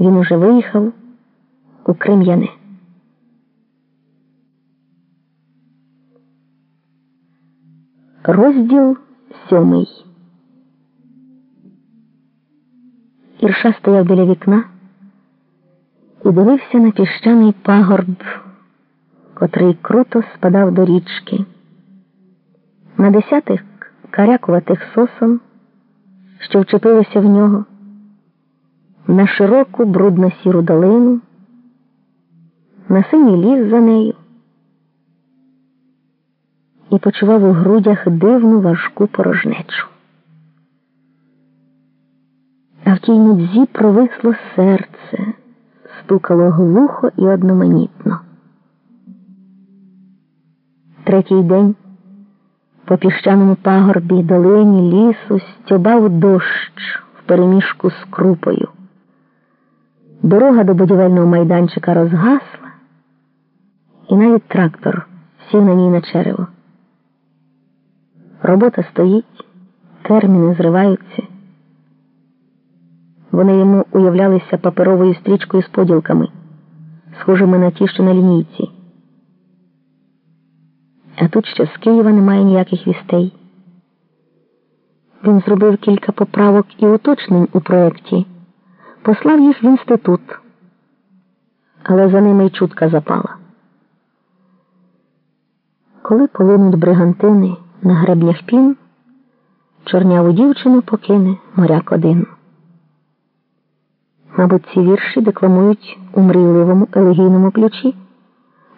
Він уже виїхав у Крем'яне. Розділ сьомий. Ірша стояв біля вікна і дивився на піщаний пагорб, котрий круто спадав до річки. На десятих карякуватих сосон, що вчепилися в нього, на широку брудно сіру долину, на синій ліс за нею і почував у грудях дивну важку порожнечу. А в тій нудзі провисло серце, стукало глухо і одноманітно. Третій день по піщаному пагорбі долині лісу стьобав дощ в переміжку з крупою. Дорога до будівельного майданчика розгасла, і навіть трактор сів на ній на черево. Робота стоїть, терміни зриваються. Вони йому уявлялися паперовою стрічкою з поділками, схожими на ті, що на лінійці. А тут ще з Києва немає ніяких вістей. Він зробив кілька поправок і уточнень у проєкті, послав їх в інститут, але за ними й чутка запала. Коли полинуть бригантини на гребнях пін, чорняву дівчину покине моряк один. Мабуть, ці вірші декламують у мрійливому елегійному ключі,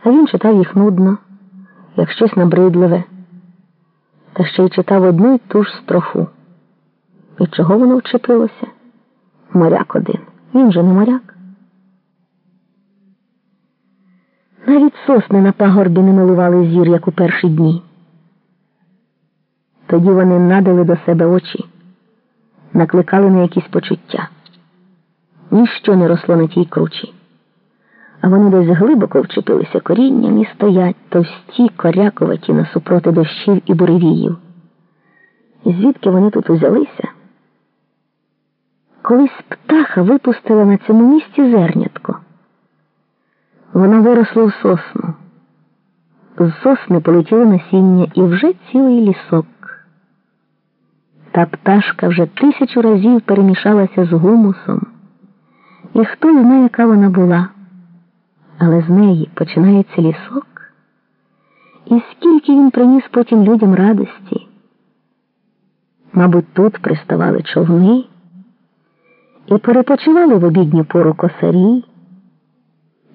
а він читав їх нудно, як щось набридливе, та ще й читав одну й ту ж строфу. І чого воно вчепилося? Моряк один. Він же не моряк. Навіть сосни на пагорбі не милували зір, як у перші дні. Тоді вони надали до себе очі, накликали на якісь почуття. Ніщо не росло на тій кручі, а вони десь глибоко вчепилися корінням і стоять товсті, корякуваті насупроти дощів і буревіїв. І звідки вони тут узялися? Колись птаха випустила на цьому місці зернятко. Воно виросло в сосну. З сосни полетіло насіння і вже цілий лісок. Та пташка вже тисячу разів перемішалася з гумусом, і хто знає, яка вона була, але з неї починається лісок, і скільки він приніс потім людям радості. Мабуть, тут приставали човни і перепочивали в обідню пору косарі,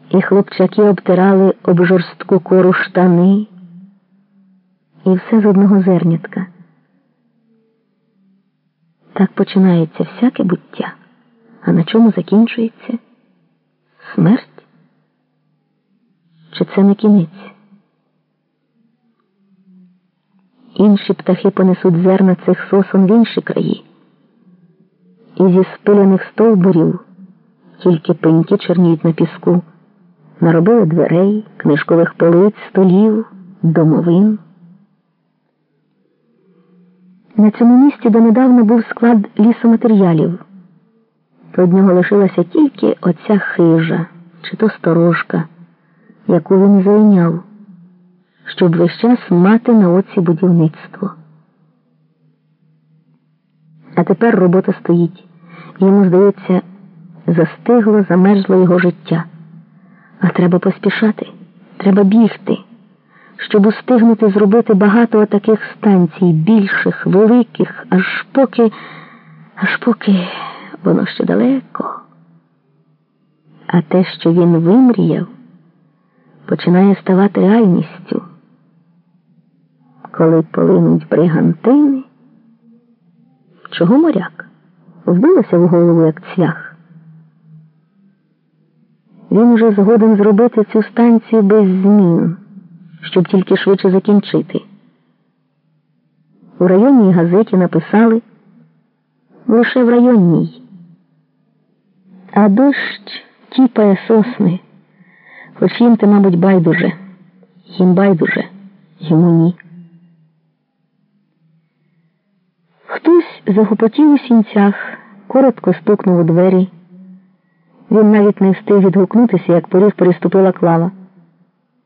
і хлопчаки обтирали об жорстку кору штани, і все з одного зернятка. Так починається всяке буття, а на чому закінчується смерть? Чи це не кінець? Інші птахи понесуть зерна цих сосон в інші краї, і зі спилених стовбурів тільки пеньки черніють на піску, наробили дверей, книжкових полиць, столів, домовин. На цьому місці донедавна був склад лісоматеріалів. Від нього лишилася тільки оця хижа чи то сторожка, яку він зайняв, щоб весь час мати на оці будівництво. А тепер робота стоїть. Йому, здається, застигло, замерзло його життя. А треба поспішати, треба бігти щоб устигнути зробити багато таких станцій, більших, великих, аж поки, аж поки воно ще далеко. А те, що він вимріяв, починає ставати реальністю. Коли полинуть бригантини, чого моряк? Вбилося в голову, як цвях. Він уже згоден зробити цю станцію без змін щоб тільки швидше закінчити. У районній газеті написали лише в районній, а дощ тіпає сосни, хоч їм те, мабуть, байдуже, їм байдуже, йому ні. Хтось загупотів у сінцях, коротко стукнув у двері, Він навіть не встиг відгукнутися, як поріг переступила клава.